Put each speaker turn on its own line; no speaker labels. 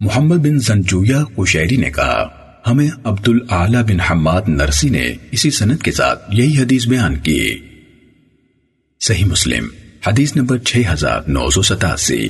محمد بن زنجویہ قشیری نے کہا، ہمیں عبد العالی بن حماد نرسی نے اسی سند کے ساتھ یہی حدیث بیان کی۔ صحیح مسلم، حدیث نمبر 6987